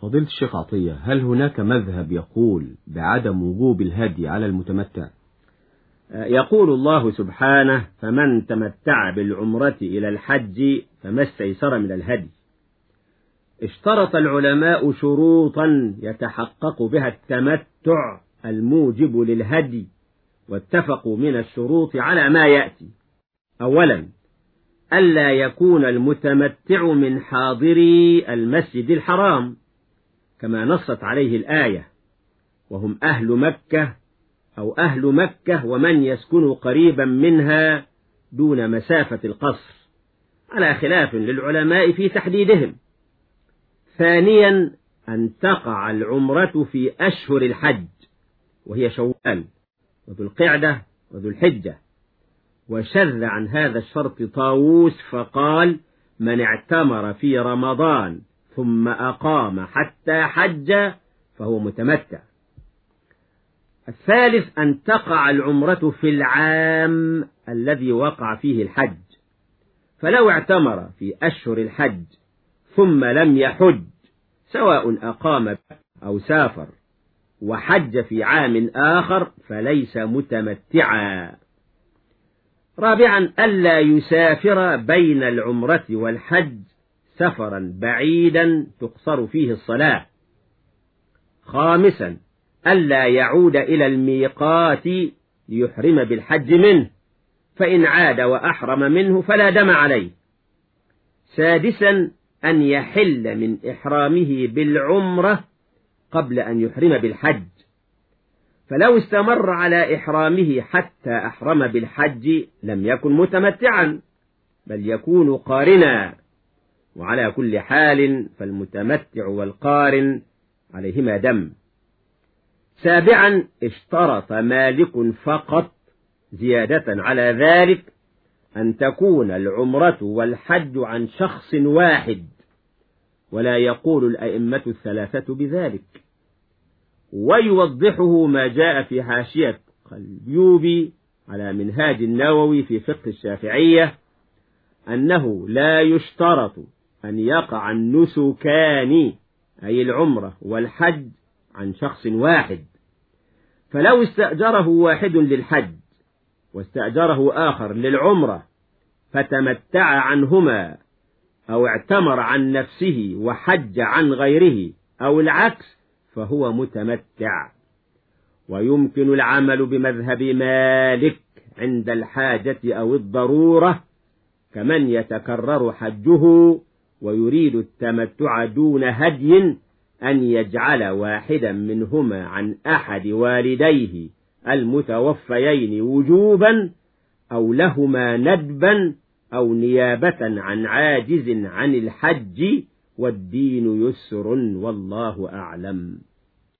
فضيلة الشيخ عطية هل هناك مذهب يقول بعدم وجوب الهدي على المتمتع؟ يقول الله سبحانه فمن تمتع بالعمرة إلى الحج فما استيسر من الهدي. اشترط العلماء شروطا يتحقق بها التمتع الموجب للهدي واتفقوا من الشروط على ما يأتي. أولا ألا يكون المتمتع من حاضري المسجد الحرام. كما نصت عليه الآية وهم أهل مكة أو أهل مكة ومن يسكن قريبا منها دون مسافة القصر على خلاف للعلماء في تحديدهم. ثانيا أن تقع العمرة في أشهر الحج وهي شوال وذو القعدة وذو الحجة. وشذ عن هذا الشرط طاووس فقال من اعتمر في رمضان ثم أقام حتى حج فهو متمتع. الثالث أن تقع العمرة في العام الذي وقع فيه الحج. فلو اعتمر في أشهر الحج ثم لم يحج سواء أقام أو سافر وحج في عام آخر فليس متمتعا. رابعا ألا يسافر بين العمرة والحج سفرا بعيدا تقصر فيه الصلاة. خامسا ألا يعود إلى الميقات ليحرم بالحج منه فإن عاد وأحرم منه فلا دم عليه. سادسا أن يحل من إحرامه بالعمرة قبل أن يحرم بالحج. فلو استمر على إحرامه حتى أحرم بالحج لم يكن متمتعا بل يكون قارنا. وعلى كل حال فالمتمتع والقارن عليهما دم. سابعا اشترط مالك فقط زيادة على ذلك أن تكون العمرة والحج عن شخص واحد ولا يقول الأئمة الثلاثة بذلك. ويوضحه ما جاء في حاشية البيوبي على منهاج النووي في فقه الشافعية أنه لا يشترط أن يقع النسكان أي العمرة والحج عن شخص واحد. فلو استأجره واحد للحج واستأجره آخر للعمرة فتمتع عنهما أو اعتمر عن نفسه وحج عن غيره أو العكس فهو متمتع. ويمكن العمل بمذهب مالك عند الحاجة أو الضرورة كمن يتكرر حجه ويريد التمتع دون هدي أن يجعل واحدا منهما عن أحد والديه المتوفيين وجوبا أو لهما ندبا أو نيابة عن عاجز عن الحج والدين يسر والله أعلم.